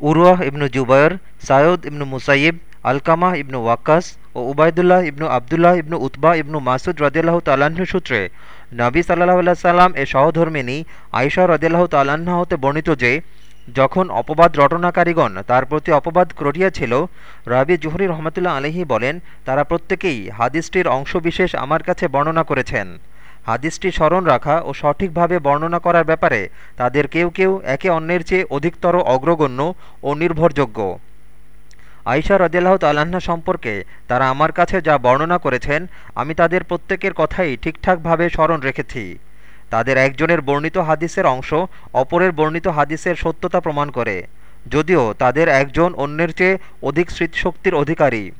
Urwah ibn Zubair, Saeed ibn Musayyib Alqamah ibn Waqqas ও Ubaidullah ibn Abdullah ibn Utbah ibn Masud রদিয়াল্লাহ তাল্লাহ্ন সূত্রে নবী সাল্লাহ আল্লাহ সাল্লাম এ সহধর্মিনী আয়সা রদিয়াল্লাহ তাল্লাহ্ন হতে বর্ণিত যে, যখন অপবাদ রটনাকারীগণ তার প্রতি অপবাদ রটিয়াছিল রাবি জুহরি রহমতুল্লাহ আলহি বলেন, তারা প্রত্যেকেই হাদিসটির অংশবিশেষ আমার কাছে বর্ণনা করেছেন। হাদিসটি স্মরণ রাখা ও সঠিকভাবে বর্ণনা করার ব্যাপারে তাদের কেউ কেউ একে অন্যের চেয়ে অধিকতর অগ্রগণ্য ও নির্ভরযোগ্য। আইসা রদিয়াল্লাহ তাল্লাহ্না সম্পর্কে তারা আমার কাছে যা বর্ণনা করেছেন, আমি তাদের প্রত্যেকের কথাই ঠিকঠাকভাবে স্মরণ রেখেছি। তাদের একজনের বর্ণিত হাদিসের অংশ অপরের বর্ণিত হাদিসের সত্যতা প্রমাণ করে। যদিও তাদের একজন অন্যের চেয়ে অধিক স্মৃতিশক্তির অধিকারী।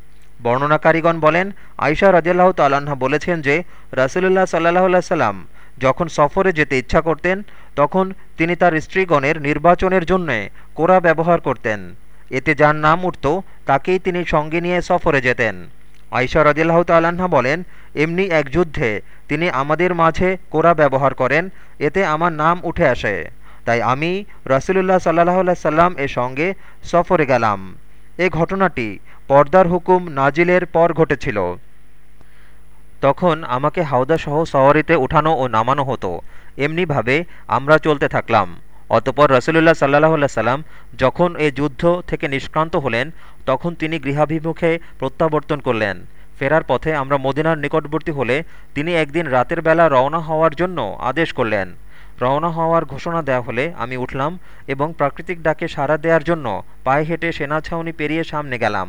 বর্ণনাকারীগণ বলেন আয়সা রাজিয়াল্লাহ তাল্লাহা বলেছেন যে, রাসুলুল্লাহ সাল্লাহ সাল্লাম যখন সফরে যেতে ইচ্ছা করতেন, তখন তিনি তার স্ত্রীগণের নির্বাচনের জন্যে কোরা ব্যবহার করতেন। এতে যার নাম উঠত, তাকেই তিনি সঙ্গে নিয়ে সফরে যেতেন। আয়সা রদিল্লাহ তাল্লাহা বলেন, এমনি এক যুদ্ধে তিনি আমাদের মাঝে কোরা ব্যবহার করেন, এতে আমার নাম উঠে আসে। তাই আমি রসুলুল্লাহ সাল্লাহ সাল্লাম এর সঙ্গে সফরে গেলাম। এ ঘটনাটি পর্দার হুকুম নাজিলের পর ঘটেছিল। তখন আমাকে হাওদাসহ সওয়ারিতে উঠানো ও নামানো হতো। এমনিভাবে আমরা চলতে থাকলাম। অতপর রসুলুল্লাহ সাল্লাহ সাল্লাম যখন এ যুদ্ধ থেকে নিষ্ক্রান্ত হলেন, তখন তিনি গৃহাভিমুখে প্রত্যাবর্তন করলেন। ফেরার পথে আমরা মদিনার নিকটবর্তী হলে তিনি একদিন রাতের বেলা রওনা হওয়ার জন্য আদেশ করলেন। রওনা হওয়ার ঘোষণা দেওয়া হলে আমি উঠলাম এবং প্রাকৃতিক ডাকে সাড়া দেওয়ার জন্য পায়ে হেঁটে সেনা ছাউনি পেরিয়ে সামনে গেলাম।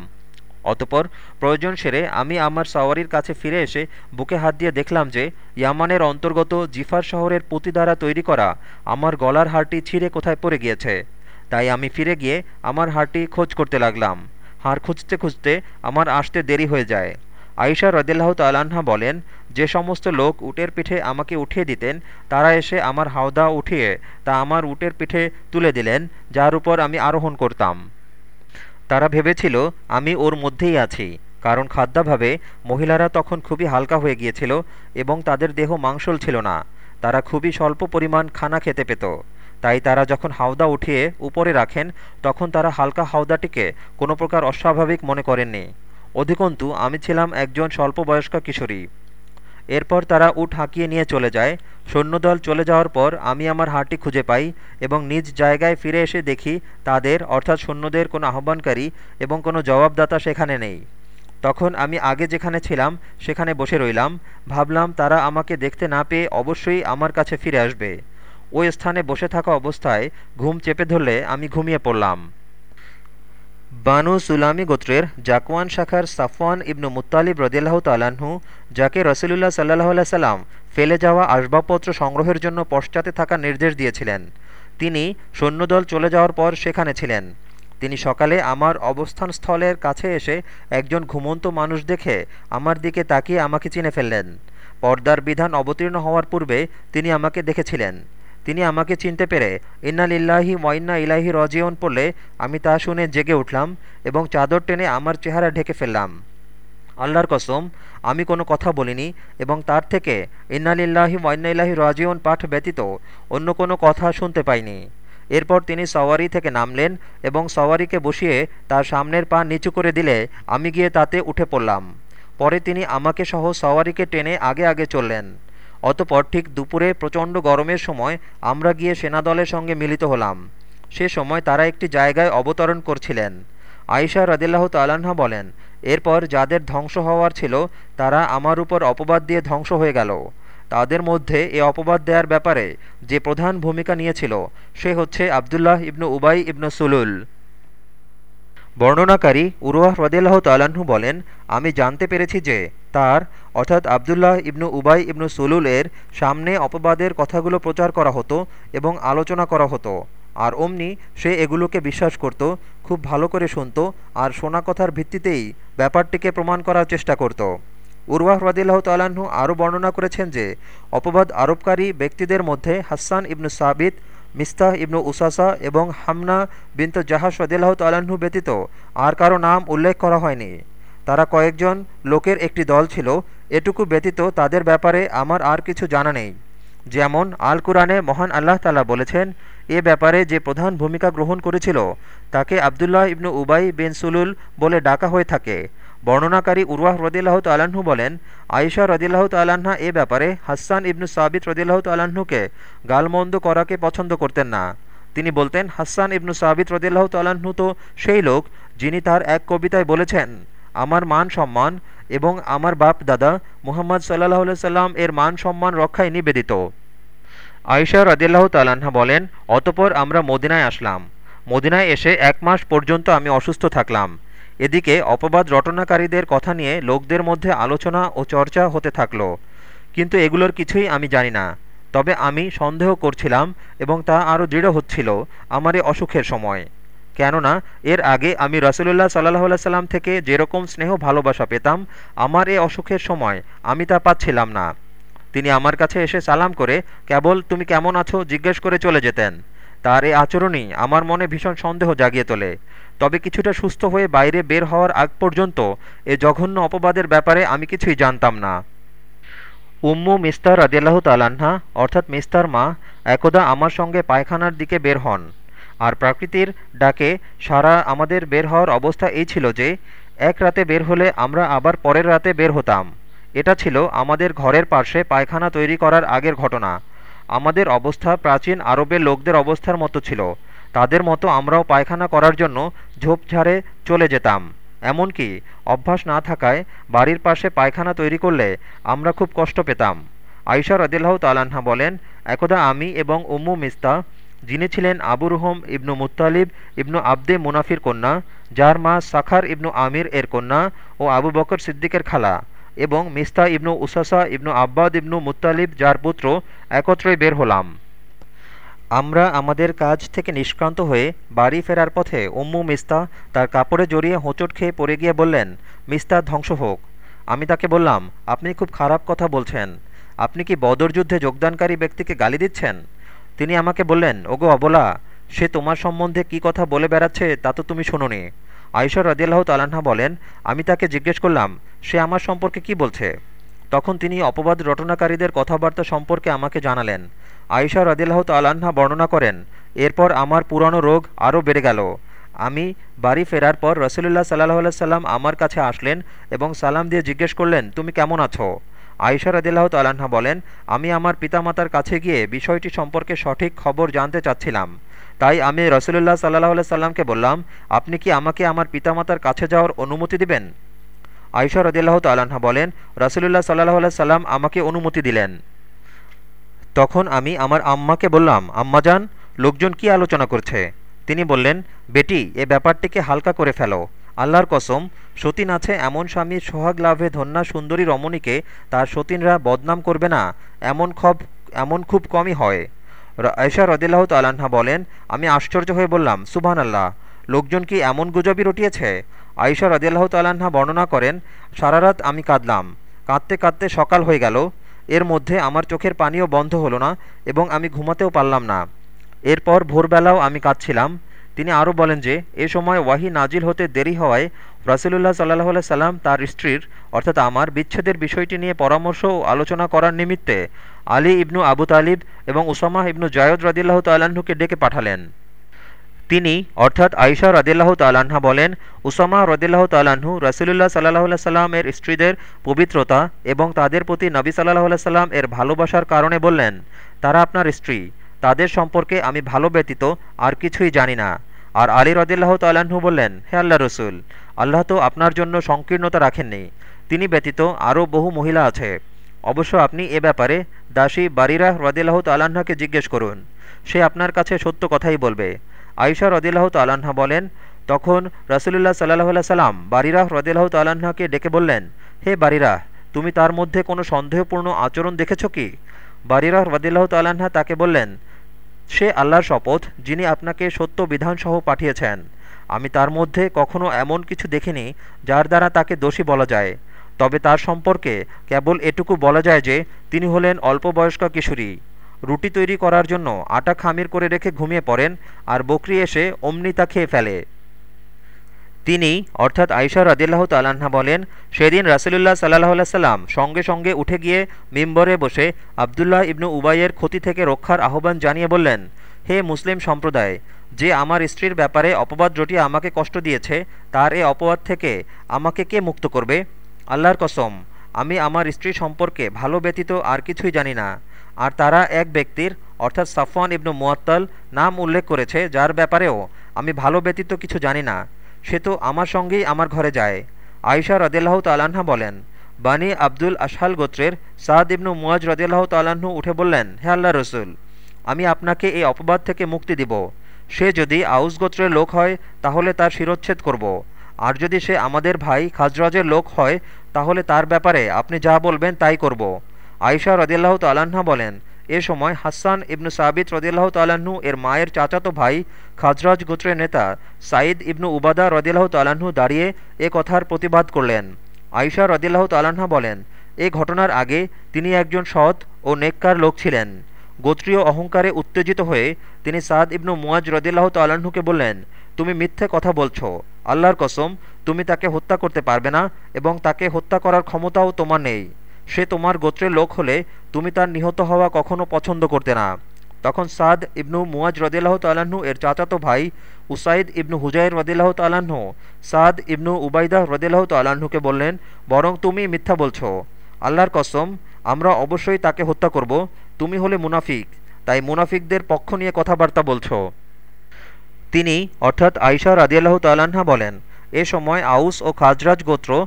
অতপর প্রয়োজন সেরে আমি আমার সাওয়ারির কাছে ফিরে এসে বুকে হাত দিয়ে দেখলাম যে ইয়ামানের অন্তর্গত জিফার শহরের পুঁতি দ্বারা তৈরি করা আমার গলার হাড়টি ছিঁড়ে কোথায় পড়ে গিয়েছে। তাই আমি ফিরে গিয়ে আমার হাড়টি খোঁজ করতে লাগলাম। হাড় খুঁজতে খুঁজতে আমার আসতে দেরি হয়ে যায়। আইসা রদিল্লাহ তাল্লাহা বলেন, যে সমস্ত লোক উটের পিঠে আমাকে উঠিয়ে দিতেন, তারা এসে আমার হাওদা উঠিয়ে তা আমার উটের পিঠে তুলে দিলেন, যার উপর আমি আরোহণ করতাম। তারা ভেবেছিল, আমি ওর মধ্যেই আছি, কারণ খাদ্যাভাবে মহিলারা তখন খুবই হালকা হয়ে গিয়েছিল এবং তাদের দেহ মাংসল ছিল না। তারা খুবই স্বল্প পরিমাণ খানা খেতে পেত। তাই তারা যখন হাওদা উঠিয়ে উপরে রাখেন, তখন তারা হালকা হাওদাটিকে কোনো প্রকার অস্বাভাবিক মনে করেননি। অধিকন্তু, আমি ছিলাম একজন স্বল্প বয়স্কা কিশোরী। এরপর তারা উট হাঁকিয়ে নিয়ে চলে যায়। সৈন্যদল চলে যাওয়ার পর আমি আমার হাঁটি খুঁজে পাই এবং নিজ জায়গায় ফিরে এসে দেখি তাদের, অর্থাৎ সৈন্যদের, কোনো আহ্বানকারী এবং কোনো জবাবদাতা সেখানে নেই। তখন আমি আগে যেখানে ছিলাম, সেখানে বসে রইলাম। ভাবলাম, তারা আমাকে দেখতে না পেয়ে অবশ্যই আমার কাছে ফিরে আসবে। ওই স্থানে বসে থাকা অবস্থায় ঘুম চেপে ধরলে আমি ঘুমিয়ে পড়লাম। বানু সুলামি গোত্রের জাকওয়ান শাখার সাফওয়ান ইবনু মুতালিব রদিয়াল্লাহ তালাহু যাকে রসুলুল্লাহ সাল্লাহ আল্লাহ সাল্লাম ফেলে যাওয়া আসবাবপত্র সংগ্রহের জন্য পশ্চাতে থাকা নির্দেশ দিয়েছিলেন। তিনি সৈন্যদল চলে যাওয়ার পর সেখানে ছিলেন। তিনি সকালে আমার অবস্থান স্থলের কাছে এসে একজন ঘুমন্ত মানুষ দেখে আমার দিকে তাকিয়ে আমাকে চিনে ফেললেন। পর্দার বিধান অবতীর্ণ হওয়ার পূর্বে তিনি আমাকে দেখেছিলেন। তিনি আমাকে চিনতে পেরে, ইন্না লিল্লাহি ওয়াইন্না ইলাহি রজিয়ন পড়লে আমি তা শুনে জেগে উঠলাম এবং চাদর টেনে আমার চেহারা ঢেকে ফেললাম। আল্লাহর কসম, আমি কোনো কথা বলিনি এবং তার থেকে ইন্নালিল্লাহি ওয়াইন্না ইলাহি রাজিউন পাঠ ব্যতীত অন্য কোনো কথা শুনতে পাইনি। এরপর তিনি সওয়ারি থেকে নামলেন এবং সওয়ারিকে বসিয়ে তার সামনের পা নিচু করে দিলে আমি গিয়ে তাতে উঠে পড়লাম। পরে তিনি আমাকে সহ সওয়ারিকে টেনে আগে আগে চললেন। অতপর ঠিক দুপুরে প্রচণ্ড গরমের সময় আমরা গিয়ে সেনাদলের সঙ্গে মিলিত হলাম। সে সময় তারা একটি জায়গায় অবতরণ করছিলেন। আয়সা রদিল্লাহ তাল্লাহা বলেন, এরপর যাদের ধ্বংস হওয়ার ছিল, তারা আমার উপর অপবাদ দিয়ে ধ্বংস হয়ে গেল। তাদের মধ্যে এ অপবাদ দেওয়ার ব্যাপারে যে প্রধান ভূমিকা নিয়েছিল, সে হচ্ছে আবদুল্লাহ ইবনু উবাই ইবনু সুলুল। বর্ণনাকারী উরুয়াহ রদিল্লাহ তাল্লাহ্ন বলেন, আমি জানতে পেরেছি যে তার অর্থাৎ আবদুল্লাহ ইবনু উবাই ইবনু সুলুল এর সামনে অপবাদের কথাগুলো প্রচার করা হতো এবং আলোচনা করা হতো। আর অমনি সে এগুলোকে বিশ্বাস করত, খুব ভালো করে শুনত আর শোনা কথার ভিত্তিতেই ব্যাপারটিকে প্রমাণ করার চেষ্টা করত। উরওয়াহ রদিল্লাহ তাল্লাহ্ন আরও বর্ণনা করেছেন যে, অপবাদ আরোপকারী ব্যক্তিদের মধ্যে হাসান ইবনু সাবিত, মিস্তাহ ইবনু উসাসা এবং হামনা বিন্ত জাহাজ রদিল্লাহ তাল্লাহ্ন ব্যতীত আর কারও নাম উল্লেখ করা হয়নি। তারা কয়েকজন লোকের একটি দল ছিল এটুকু ব্যতীত তাদের ব্যাপারে আমার আর কিছু জানা নেই। যেমন আল কুরআনে মহান আল্লাহ তালা বলেছেন, এ ব্যাপারে যে প্রধান ভূমিকা গ্রহণ করেছিল, তাকে আবদুল্লাহ ইবনু উবাই বিন সুলুল বলে ডাকা হয়ে থাকে। বর্ণনাকারী উরওয়াহ রদিল্লাহ তাল্লাহ্ন বলেন, আয়েশা রদিল্লাহ তাল্লাহা এ ব্যাপারে হাসান ইবনু সাবিত রদিল্লাহ তাল্লাহ্নকে গালমন্দ করাকে পছন্দ করতেন না। তিনি বলতেন, হাসান ইবনু সাবিত রদিল্লাহ তাল্লাহ্ন তো সেই লোক যিনি তার এক কবিতায় বলেছেন, আমার মান সম্মান এবং আমার বাপ দাদা মুহাম্মদ সাল্লাহ সাল্লাম এর মান সম্মান রক্ষায় নিবেদিত। আয়েশা রদিল্লাহ তাল্লাহা বলেন, অতপর আমরা মদিনায় আসলাম। মদিনায় এসে এক মাস পর্যন্ত আমি অসুস্থ থাকলাম। এদিকে অপবাদ রটনাকারীদের কথা নিয়ে লোকদের মধ্যে আলোচনা ও চর্চা হতে থাকল। কিন্তু এগুলোর কিছুই আমি জানি না। তবে আমি সন্দেহ করছিলাম এবং তা আরও দৃঢ় হচ্ছিল আমার এ অসুখের সময়। কেননা এর আগে আমি রসুলুল্লাহ সাল্লাহ সাল্লাম থেকে যেরকম স্নেহ ভালোবাসা পেতাম, আমার এ অসুখের সময় আমি তা পাচ্ছিলাম না। তিনি আমার কাছে এসে সালাম করে, কেবল তুমি কেমন আছো? জিজ্ঞেস করে চলে যেতেন। তার এ আচরণই আমার মনে ভীষণ সন্দেহ জাগিয়ে তোলে। তবে কিছুটা সুস্থ হয়ে বাইরে বের হওয়ার আগ পর্যন্ত এ জঘন্য অপবাদের ব্যাপারে আমি কিছুই জানতাম না। উম্মু মিস্তার রাজিয়াল্লাহ তালান্না অর্থাৎ মিস্তার মা, একদা আমার সঙ্গে পায়খানার দিকে বের হন। আর প্রাকৃতির ডাকে সারা আমাদের বের হওয়ার অবস্থা এই ছিল যে, এক রাতে বের হলে আমরা আবার পরের রাতে বের হতাম। এটা ছিল আমাদের ঘরের পাশে পায়খানা তৈরি করার আগের ঘটনা। আমাদের অবস্থা প্রাচীন আরবের লোকদের অবস্থার মতো ছিল। তাদের মতো আমরাও পায়খানা করার জন্য ঝোপঝাড়ে চলে যেতাম। এমনকি অভ্যাস না থাকায় বাড়ির পাশে পায়খানা তৈরি করলে আমরা খুব কষ্ট পেতাম। আইসা রদিল্লাহ তালাহা বলেন, একদা আমি এবং উম্মু মিস্তা যিনি ছিলেন আবু রুহম ইবনু মুতালিব ইবনু আবদে মুনাফির কন্যা, যার মা সাখার ইবনু আমির এর কন্যা ও আবু বকর সিদ্দিকের খালা এবং মিস্তা ইবনু উসাসা ইবনু আব্বাদ ইবনু মুতালিব যার পুত্র, একত্রই বের হলাম। আমরা আমাদের কাজ থেকে নিষ্ক্রান্ত হয়ে বাড়ি ফেরার পথে উম্মু মিস্তা তার কাপড়ে জড়িয়ে হোঁচট খেয়ে পড়ে গিয়ে বললেন, মিস্তা, ধ্বংস হোক। আমি তাকে বললাম, আপনি খুব খারাপ কথা বলছেন। আপনি কি বদর যুদ্ধে যোগদানকারী ব্যক্তিকে গালি দিচ্ছেন? তিনি আমাকে বললেন, ওগো অবলা, সে তোমার সম্বন্ধে কি কথা বলে বেড়াচ্ছে তা তো তুমি শোনোনি। আইসর রদিয়াল্লাহ তালাহা বলেন, আমি তাকে জিজ্ঞেস করলাম, সে আমার সম্পর্কে কি বলছে? তখন তিনি অপবাদ রটনাকারীদের কথাবার্তা সম্পর্কে আমাকে জানালেন। আইসা রদিল্লাহ তাল্লাহা বর্ণনা করেন, এরপর আমার পুরনো রোগ আরও বেড়ে গেল। আমি বাড়ি ফেরার পর রসুলুল্লাহ সাল্লাহ সাল্লাম আমার কাছে আসলেন এবং সালাম দিয়ে জিজ্ঞেস করলেন, তুমি কেমন আছো? আইসা রদিল্লাহ তাল্লাহা বলেন, আমি আমার পিতামাতার কাছে গিয়ে বিষয়টি সম্পর্কে সঠিক খবর জানতে চাচ্ছিলাম। তাই আমি রসুলুল্লাহ সাল্লাহ সাল্লামকে বললাম, আপনি কি আমাকে আমার পিতামাতার কাছে যাওয়ার অনুমতি দিবেন? আইসা রদিল্লাহ তাল্লাহা বলেন, রসুলুল্লাহ সাল্লাহ সাল্লাম আমাকে অনুমতি দিলেন। তখন আমি আমার আম্মাকে বললাম আম্মাজান লোকজন কি আলোচনা করছে? তিনি বললেন, বেটি, এ ব্যাপারটিকে হালকা করে ফেলো। আল্লাহর কসম, সতীন আছে এমন স্বামীর সোহাগ লাভে ধন্যা সুন্দরী রমণীকে তার সতীনরা বদনাম করবে না, এমন খব এমন খুব কমই হয়। আয়সা রদিল্লাহ তাল্লাহা বলেন, আমি আশ্চর্য হয়ে বললাম সুবহান আল্লাহ লোকজন কি এমন গুজবই রটিয়েছে? আয়সা রদিল্লাহ তাল্লাহা বর্ণনা করেন, সারা রাত আমি কাঁদলাম, কাঁদতে কাঁদতে সকাল হয়ে গেল, এর মধ্যে আমার চোখের পানিও বন্ধ হলো না এবং আমি ঘুমাতেও পারলাম না। এরপর ভোরবেলাও আমি কাঁদছিলাম তিনি আরও বলেন যে, এ সময় ওয়াহি নাজিল হতে দেরি হওয়ায় রাসুলুল্লাহ সাল্লাহ সাল্লাম তার স্ত্রীর, অর্থাৎ আমার বিচ্ছেদের বিষয়টি নিয়ে পরামর্শ ও আলোচনা করার নিমিত্তে আলী ইবনু আবু তালিব এবং উসামাহ ইবনু জায়দ রদিল্লাহ তাল্লাহ্নকে ডেকে পাঠালেন। তিনি, অর্থাৎ আইসা রদিল্লাহ তাল্লাহা বলেন, উসামা রদিল্লাহ তাল্লাহ্ন রসুলুল্লাহ সাল্লাহ সাল্লাম এর স্ত্রীদের পবিত্রতা এবং তাদের প্রতি নবী সাল্লাহ সাল্লাম এর ভালোবাসার কারণে বললেন, তারা আপনার স্ত্রী। তাদের সম্পর্কে আমি ভালো ব্যতীত আর কিছুই জানি না। আর আলী রদিল্লাহ তাল্লাহ্ন বললেন, হে আল্লাহ রসুল, আল্লাহ তো আপনার জন্য সংকীর্ণতা রাখেননি। তিনি ব্যতীত আরও বহু মহিলা আছে। অবশ্য আপনি এ ব্যাপারে দাসী বারিরাহ রদিল্লাহ তাল্লাহাকে জিজ্ঞেস করুন। সে আপনার কাছে সত্য কথাই বলবে। আইসা রদিল্লাহ তাল্লাহা বলেন, তখন রসুলুল্লাহ সাল্লাহ সাল্লাম বারিরাহ রদিল্লাহ তাল্লাহাকে ডেকে বললেন, হে বারিরাহ তুমি তার মধ্যে কোনো সন্দেহপূর্ণ আচরণ দেখেছ কি? বারিরাহ রদিল্লাহ তাল্লাহা তাকে বললেন সে আল্লাহর শপথ, যিনি আপনাকে সত্য বিধানসহ পাঠিয়েছেন। আমি তার মধ্যে কখনো এমন কিছু দেখিনি যার দ্বারা তাকে দোষী বলা যায়। তবে তার সম্পর্কে কেবল এটুকু বলা যায় যে, তিনি হলেন অল্প বয়স্ক কিশোরী। রুটি তৈরি করার জন্য আটা খামির করে রেখে ঘুমিয়ে পড়েন আর বকরি এসে অমনি তা খেয়ে ফেলে। তিনি, অর্থাৎ আইসা রদিল্লাহ তাল্লাহা বলেন, সেদিন রাসুলুল্লাহ সাল্লাহ সাল্লাম সঙ্গে সঙ্গে উঠে গিয়ে মিম্বরে বসে আবদুল্লাহ ইবনু উবাইয়ের ক্ষতি থেকে রক্ষার আহ্বান জানিয়ে বললেন, হে মুসলিম সম্প্রদায়, যে আমার স্ত্রীর ব্যাপারে অপবাদ রটিয়ে আমাকে কষ্ট দিয়েছে, তার এ অপবাদ থেকে আমাকে কে মুক্ত করবে? আল্লাহর কসম, আমি আমার স্ত্রী সম্পর্কে ভালো ব্যতীত আর কিছুই জানি না। আর তারা এক ব্যক্তির, অর্থাৎ সাফওয়ান ইবনু মুয়াত্তাল, নাম উল্লেখ করেছে, যার ব্যাপারেও আমি ভালো ব্যতীত কিছু জানি না। সে তো আমার সঙ্গেই আমার ঘরে যায়। আয়সা রদিল্লাহ তালাহা বলেন, বানি আব্দুল আশহাল গোত্রের সাদ ইবনু মুয়াজ রদিল্লাহ তালাহ্ন উঠে বললেন, হে আল্লাহ রসুল, আমি আপনাকে এই অপবাদ থেকে মুক্তি দিব। সে যদি আউস গোত্রের লোক হয়, তাহলে তার শিরোচ্ছেদ করব। আর যদি সে আমাদের ভাই খাজরাজের লোক হয়, তাহলে তার ব্যাপারে আপনি যা বলবেন তাই করব। আয়সা রদিল্লাহ তালাহা বলেন এ সময় হাসান ইবনু সাবিত রদিল্লাহ তালাহু এর মায়ের চাচাতো ভাই খাজরাজ গোত্রের নেতা সাঈদ ইবনু উবাদা রদিল্লাহ তালাহু দাঁড়িয়ে এ কথার প্রতিবাদ করলেন। আয়সা রদিল্লাহ তালাহা বলেন, এ ঘটনার আগে তিনি একজন সৎ ও নেককার লোক ছিলেন। গোত্রীয় অহংকারে উত্তেজিত হয়ে তিনি সাদ ইবনু মুয়াজ রদিল্লাহ তাল্লাহ্নকে বললেন, তুমি মিথ্যে কথা বলছো। আল্লাহর কসম, তুমি তাকে হত্যা করতে পারবে না এবং তাকে হত্যা করার ক্ষমতাও তোমার নেই। সে তোমার গোত্রের লোক হলে তুমি তার নিহত হওয়া কখনো পছন্দ করতে না। তখন সাদ ইবনু মুয়াজ রদিল্লাহ তাল্লাহ্ন এর চাচাতো ভাই উসাইদ ইবনু হুজাইর রদিল্লাহ তাল্লাহ্ন সাদ ইবনু উবাইদাহ রদিল্লাহ তাল্লাহ্নকে বললেন, বরং তুমি মিথ্যা বলছো। আল্লাহর কসম, আমরা অবশ্যই তাকে হত্যা করব। তুমি হলে মুনাফিক, তাই মুনাফিকদের পক্ষ নিয়ে কথাবার্তা বলছো। তিনি, অর্থাৎ আইসা রাদিয়াল্লাহ তাল্লাহা বলেন, এ সময় আউস ও খাজরাজ গোত্র,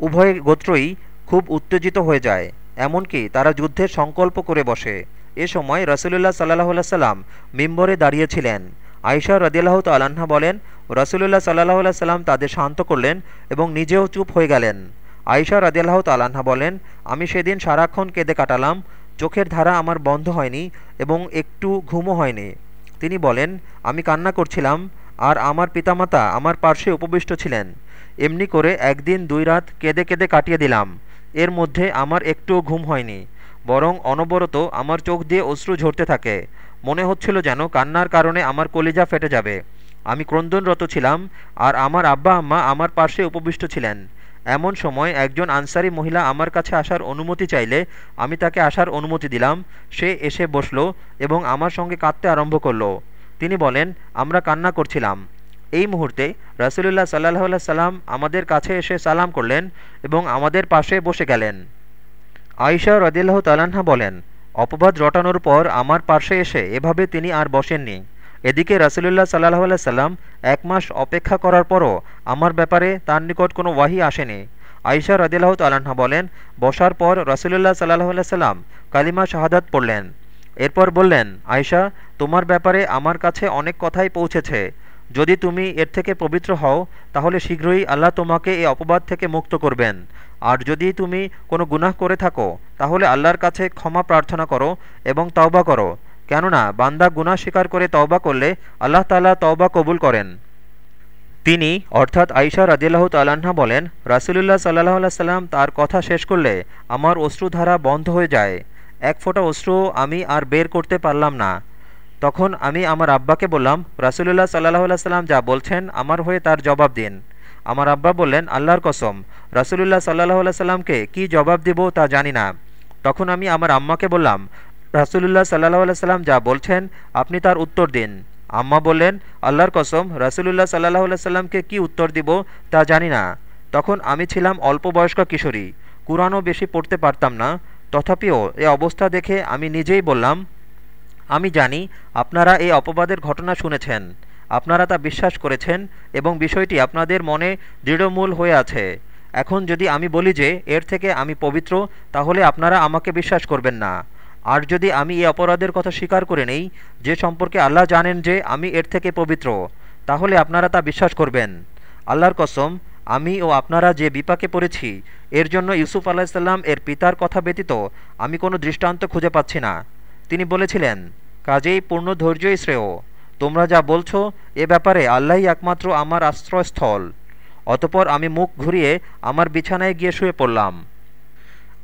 উভয় গোত্রই খুব উত্তেজিত হয়ে যায়। এমনকি তারা যুদ্ধের সংকল্প করে বসে। এ সময় রসুলুল্লাহ সাল্লাহ সাল্লাম মিম্বরে দাঁড়িয়েছিলেন। আয়সা রদিয়াল্লাহ তাল্লাহা বলেন, রসুলুল্লাহ সাল্লাহ সাল্লাম তাদের শান্ত করলেন এবং নিজেও চুপ হয়ে গেলেন। আয়সা রদিয়াল্লাহ তাল্লাহা বলেন, আমি সেদিন সারাক্ষণ কেঁদে কাটালাম, চোখের ধারা আমার বন্ধ হয়নি এবং একটু ঘুমও হয়নি। তিনি বলেন, আমি কান্না করছিলাম আর আমার পিতামাতা আমার পার্শ্বে উপবিষ্ট ছিলেন। এমনি করে একদিন দুই রাত কেঁদে কেঁদে কাটিয়ে দিলাম। এর মধ্যে আমার একটুও ঘুম হয়নি, বরং অনবরত আমার চোখ দিয়ে অশ্রু ঝরতে থাকে। মনে হচ্ছিল যেন কান্নার কারণে আমার কলিজা ফেটে যাবে। আমি ক্রন্দনরত ছিলাম, আর আমার আব্বা আম্মা আমার পার্শ্বে উপবিষ্ট ছিলেন। এমন সময় একজন আনসারি মহিলা আমার কাছে আসার অনুমতি চাইলে আমি তাকে আসার অনুমতি দিলাম। সে এসে বসল এবং আমার সঙ্গে কাঁদতে আরম্ভ করল। তিনি বলেন, আমরা কান্না করছিলাম। এই মুহূর্তে রাসুলুল্লাহ সাল্লাহ সাল্লাম আমাদের কাছে এসে সালাম করলেন এবং আমাদের পাশে বসে গেলেন। আয়সা রদিল্লাহ তালাহা বলেন, অপবাদ রটানোর পর আমার পাশে এসে এভাবে তিনি আর বসেননি। এদিকে রাসুলুল্লাহ সাল্লাহ সাল্লাম এক মাস অপেক্ষা করার পরও আমার ব্যাপারে তার নিকট কোনো ওয়াহি আসেনি। আইসা রদিল্লাহ তালাহা বলেন, বসার পর রসুলুল্লাহ সাল্লাহ সাল্লাম কালিমা শাহাদাত পড়লেন। এরপর বললেন আয়সা তোমার ব্যাপারে আমার কাছে অনেক কথাই পৌঁছেছে। যদি তুমি এর থেকে পবিত্র হও, তাহলে শীঘ্রই আল্লাহ তোমাকে এই অপবাদ থেকে মুক্ত করবেন। আর যদি তুমি কোনো গুনাহ করে থাকো, তাহলে আল্লাহর কাছে ক্ষমা প্রার্থনা করো এবং তওবা করো। কেননা, বান্দা গুনাহ স্বীকার করে তওবা করলে আল্লাহ তালা তওবা কবুল করেন। তিনি, অর্থাৎ আইসা রাজিল্লাহ তাল্লাহা বলেন, রাসুলুল্লাহ সাল্লাহ সাল্লাম তার কথা শেষ করলে আমার অশ্রুধারা বন্ধ হয়ে যায়। এক ফোঁটা অশ্রু আমি আর বের করতে পারলাম না। তখন আমি আমার আব্বাকে বললাম, রাসুলুল্লাহ সাল্লাহ সাল্লাম যা বলছেন আমার হয়ে তার জবাব দিন। আমার আব্বা বললেন, আল্লাহর কসম, রাসুলুল্লাহ সাল্লাহ সাল্লামকে কি জবাব দিব তা জানি না। তখন আমি আমার আম্মাকে বললাম, রাসুলুল্লাহ সাল্লাহ সাল্লাম যা বলছেন আপনি তার উত্তর দিন। আম্মা বললেন, আল্লাহর কসম, রাসুলুল্লাহ সাল্লাহ সাল্লামকে কি উত্তর দিব তা জানি না। তখন আমি ছিলাম অল্প বয়স্ক কিশোরী। কুরআনও বেশি পড়তে পারতাম না। তথাপিও এ অবস্থা দেখে আমি নিজেই বললাম আমি জানি আপনারা এই অপবাদের ঘটনা শুনেছেন। আপনারা তা বিশ্বাস করেছেন এবং বিষয়টি আপনাদের মনে দৃঢ়মূল হয়ে আছে। এখন যদি আমি বলি যে এর থেকে আমি পবিত্র, তাহলে আপনারা আমাকে বিশ্বাস করবেন না। আর যদি আমি এই অপরাধের কথা স্বীকার করে নেই, যে সম্পর্কে আল্লাহ জানেন যে আমি এর থেকে পবিত্র, তাহলে আপনারা তা বিশ্বাস করবেন। আল্লাহর কসম, আমি ও আপনারা যে বিপাকে পড়েছি, এর জন্য ইউসুফ আলাহিসাল্লাম এর পিতার কথা ব্যতীত আমি কোনো দৃষ্টান্ত খুঁজে পাচ্ছি না। তিনি বলেছিলেন, কাজেই পূর্ণ ধৈর্যই শ্রেয়। তোমরা যা বলছো, এ ব্যাপারে আল্লাহই একমাত্র আমার আশ্রয়স্থল। অতপর আমি মুখ ঘুরিয়ে আমার বিছানায় গিয়ে শুয়ে পড়লাম।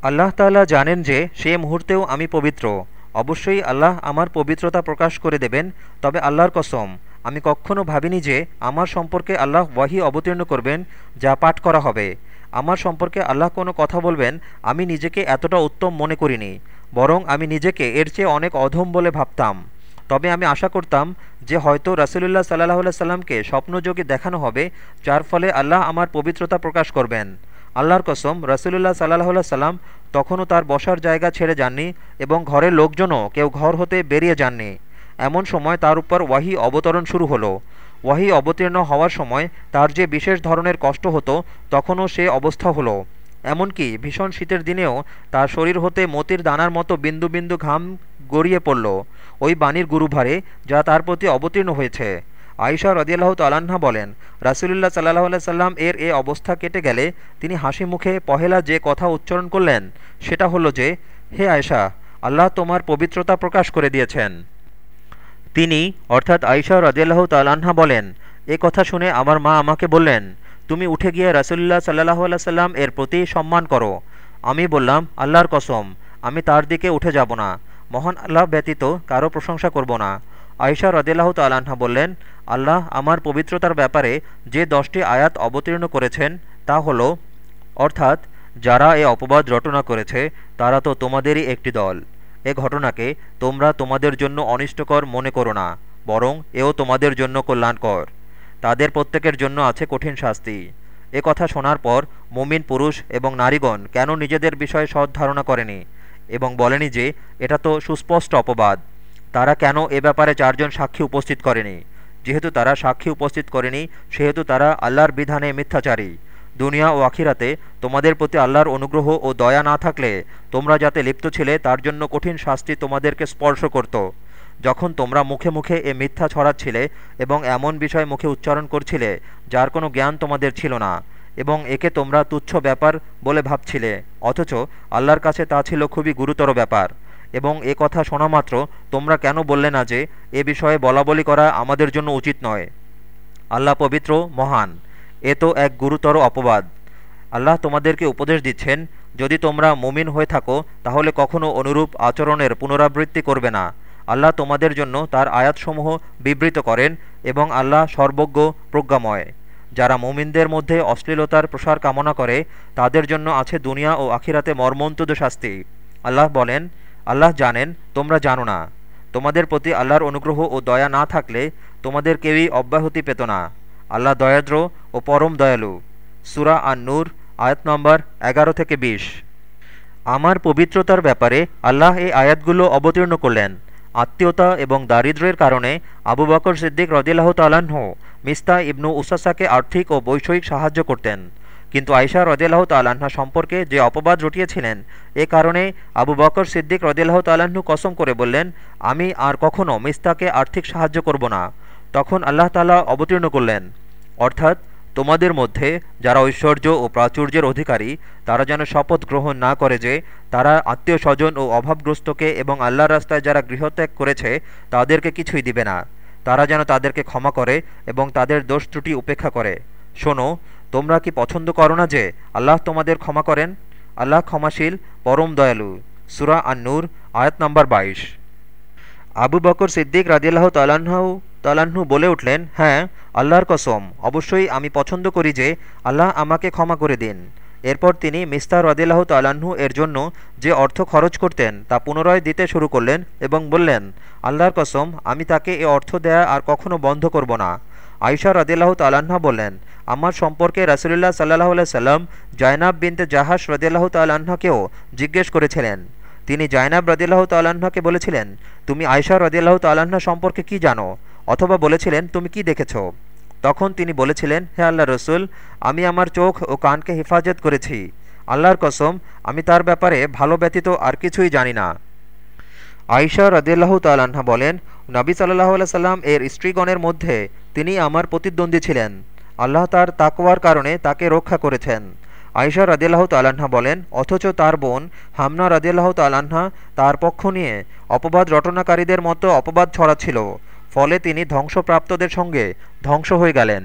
আল্লাহ তাল্লাহ জানেন যে, সে মুহূর্তেও আমি পবিত্র। অবশ্যই আল্লাহ আমার পবিত্রতা প্রকাশ করে দেবেন, তবে আল্লাহর কসম, আমি কখনও ভাবিনি যে আমার সম্পর্কে আল্লাহ ওয়াহি অবতীর্ণ করবেন, যা পাঠ করা হবে। আমার সম্পর্কে আল্লাহ কোনো কথা বলবেন, আমি নিজেকে এতটা উত্তম মনে করিনি। বরং আমি নিজেকে এর চেয়ে অনেক অধম বলে ভাবতাম। তবে আমি আশা করতাম যে হয়তো রাসুলুল্লাহ সাল্লাহ সাল্লামকে স্বপ্নযোগে দেখানো হবে, যার ফলে আল্লাহ আমার পবিত্রতা প্রকাশ করবেন। আল্লাহর কসম, রাসুলুল্লাহ সাল্লাহ সাল্লাম তখনও তার বসার জায়গা ছেড়ে যাননি এবং ঘরের লোকজনও কেউ ঘর হতে বেরিয়ে যাননি। এমন সময় তার উপর ওয়াহি অবতরণ শুরু হলো। ওয়াহি অবতীর্ণ হওয়ার সময় তার যে বিশেষ ধরনের কষ্ট হতো, তখনও সে অবস্থা হলো। এমনকি ভীষণ শীতের দিনেও তার শরীর হতে মতির দানার মতো বিন্দু বিন্দু ঘাম গড়িয়ে পড়ল। ওই বাণীর গুরুভারে যা তার প্রতি অবতীর্ণ হয়েছে। আয়সা রদিয়াল্লাহ তালাহা বলেন, রাসুলুল্লাহ সাল্লাহ সাল্লাম এর এ অবস্থা কেটে গেলে তিনি হাসি মুখে পহেলা যে কথা উচ্চারণ করলেন, সেটা হলো যে, হে আয়সা আল্লাহ তোমার পবিত্রতা প্রকাশ করে দিয়েছেন। তিনি, অর্থাৎ আয়সা রদিয়াল্লাহ তালাহা বলেন, এ কথা শুনে আমার মা আমাকে বললেন তুমি উঠে গিয়ে রাসুল্লাহ সাল্লাহ সাল্লাম এর প্রতি সম্মান করো। আমি বললাম, আল্লাহর কসম, আমি তার দিকে উঠে যাব না। মহান আল্লাহ ব্যতীত কারও প্রশংসা করব না। আয়সা রদিল্লাহ তাল্লাহা বললেন, আল্লাহ আমার পবিত্রতার ব্যাপারে যে দশটি আয়াত অবতীর্ণ করেছেন, তা হল, অর্থাৎ, যারা এ অপবাদ রটনা করেছে, তারা তো তোমাদেরই একটি দল। এ ঘটনাকে তোমরা তোমাদের জন্য অনিষ্টকর মনে করো না, বরং এও তোমাদের জন্য কল্যাণকর। তাদের প্রত্যেকের জন্য আছে কঠিন শাস্তি। এ কথা শোনার পর মুমিন পুরুষ এবং নারীগণ কেন নিজেদের বিষয়ে সৎ ধারণা করেনি এবং বলেনি যে এটা তো সুস্পষ্ট অপবাদ। তারা কেন এ ব্যাপারে চারজন সাক্ষী উপস্থিত করেনি? যেহেতু তারা সাক্ষী উপস্থিত করেনি, সেহেতু তারা আল্লাহর বিধানে মিথ্যাচারী। দুনিয়া ও আখিরাতে তোমাদের প্রতি আল্লাহর অনুগ্রহ ও দয়া না থাকলে তোমরা যাতে লিপ্ত ছিলে তার জন্য কঠিন শাস্তি তোমাদেরকে স্পর্শ করত। যখন তোমরা মুখে মুখে এ মিথ্যা ছড়াচ্ছিলে এবং এমন বিষয় মুখে উচ্চারণ করছিলে, যার কোনো জ্ঞান তোমাদের ছিল না, এবং একে তোমরা তুচ্ছ ব্যাপার বলে ভাবছিলে, অথচ আল্লাহর কাছে তা ছিল খুবই গুরুতর ব্যাপার। এবং এ কথা শোনা মাত্র তোমরা কেন বললে না যে, এ বিষয়ে বলাবলি করা আমাদের জন্য উচিত নয়? আল্লাহ পবিত্র, মহান, এ তো এক গুরুতর অপবাদ। আল্লাহ তোমাদেরকে উপদেশ দিচ্ছেন, যদি তোমরা মুমিন হয়ে থাকো, তাহলে কখনও অনুরূপ আচরণের পুনরাবৃত্তি করবে না। আল্লাহ তোমাদের জন্য তার আয়াতসমূহ বিবৃত করেন এবং আল্লাহ সর্বজ্ঞ প্রজ্ঞাময়। যারা মুমিনদের মধ্যে অশ্লীলতার প্রসার কামনা করে, তাদের জন্য আছে দুনিয়া ও আখিরাতে মর্মন্তুদ শাস্তি। আল্লাহ বলেন, আল্লাহ জানেন, তোমরা জানো না। তোমাদের প্রতি আল্লাহর অনুগ্রহ ও দয়া না থাকলে তোমাদের কেউই অব্যাহতি পেত না। আল্লাহ দয়াদ্র ও পরম দয়ালু। সুরা আন নূর আয়াত নম্বর এগারো থেকে বিশ। আমার পবিত্রতার ব্যাপারে আল্লাহ এই আয়াতগুলো অবতীর্ণ করলেন। আত্মীয়তা এবং দারিদ্র্যের কারণে আবু বকর সিদ্দিক রদিল্লাহ তালাহ মিস্তা ইবনু উসাসাকে আর্থিক ও বৈষয়িক সাহায্য করতেন। কিন্তু আয়সা রদিল্লাহ তাল্লাহা সম্পর্কে যে অপবাদ রটিয়েছিলেন এ কারণে আবু বকর সিদ্দিক রদিল্লাহ তাল্লাহ্ন কসম করে বললেন, আমি আর কখনও মিস্তাকে আর্থিক সাহায্য করব না। তখন আল্লাহ তালা অবতীর্ণ করলেন। অর্থাৎ তোমাদের মধ্যে যারা ঐশ্বর্য ও প্রাচুর্যের অধিকারী, তারা যেন শপথ গ্রহণ না করে যে, তারা আত্মীয় স্বজন ও অভাবগ্রস্তকে এবং আল্লাহর রাস্তায় যারা গৃহত্যাগ করেছে, তাদেরকে কিছুই দিবে না। তারা যেন তাদেরকে ক্ষমা করে এবং তাদের দোষ ত্রুটি উপেক্ষা করে। শোনো, তোমরা কি পছন্দ করো না যে, আল্লাহ তোমাদের ক্ষমা করেন? আল্লাহ ক্ষমাশীল, পরম দয়ালু। সুরা আন্নুর, আয়াত নম্বর বাইশ। আবু বকর সিদ্দিক রাজিয়াল্লাহ তালাহু তালাহু বলে উঠলেন হ্যাঁ আল্লাহর কসম, অবশ্যই আমি পছন্দ করি যে আল্লাহ আমাকে ক্ষমা করে দিন। এরপর তিনি মিস্তার রদিল্লাহ তালাহু এর জন্য যে অর্থ খরচ করতেন তা পুনরায় দিতে শুরু করলেন এবং বললেন, আল্লাহর কসম, আমি তাকে এ অর্থ দেয়া আর কখনো বন্ধ করব না। আয়সা রদিল্লাহ তালাহা বললেন, আমার সম্পর্কে রাসুলুল্লাহ সাল্লাহ সাল্লাম জায়নাব বিনতে জাহাস রদিল্লাহ তাল্লাহাকেও জিজ্ঞেস করেছিলেন। তিনি জায়নাব রদিল্লাহ তাল্লাহাকে বলেছিলেন, তুমি আয়সা রদিল্লাহ তাল্লাহা সম্পর্কে কি জানো? অথবা বলেছিলেন, তুমি কি দেখেছ? তখন তিনি বলেছিলেন, হে আল্লাহ রসুল, আমি আমার চোখ ও কানকে হেফাজত করেছি। আল্লাহর কসম, আমি তার ব্যাপারে ভালো ব্যতীত আর কিছুই জানি না। আয়সা রদিল্লাহ তাল্না বলেন, নবী সাল্লাহ সাল্লাম এর স্ত্রীগণের মধ্যে তিনি আমার প্রতিদ্বন্দ্বী ছিলেন। আল্লাহ তার তাকওয়ার কারণে তাকে রক্ষা করেছেন। আয়সা রাদিল্লাহ তাল্না বলেন, অথচ তার বোন হামনা রাদিল্লাহ তাল্লাহা তার পক্ষ নিয়ে অপবাদ রটনাকারীদের মতো অপবাদ ছড়াচ্ছিল। ফলে তিনি ধ্বংসপ্রাপ্তদের সঙ্গে ধ্বংস হয়ে গেলেন।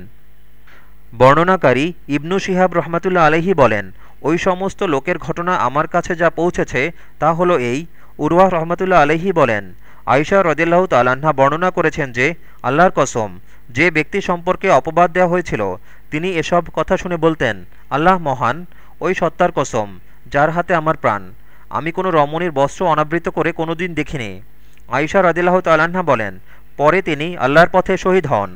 বর্ণনাকারী ইবনু শিহাব রহমাতুল্লা আলহি বলেন, ওই সমস্ত লোকের ঘটনা আমার কাছে যা পৌঁছেছে তা হলো এই। উরওয়াহ রহমতুল্লা আলহি বলেন আয়সা রদিল্লাহ তাল্লাহা বর্ণনা করেছেন যে, আল্লাহর কসম, যে ব্যক্তি সম্পর্কে অপবাদ দেওয়া হয়েছিল, তিনি এসব কথা শুনে বলতেন, আল্লাহ মহান, ওই সত্তার কসম, যার হাতে আমার প্রাণ। আমি কোনো রমণীর বস্ত্র অনাবৃত করে কোনোদিন দেখিনি। আইসা রদিল্লাহ তাল্লাহা বলেন পরে তিনি আল্লাহর পথে শহীদ হন।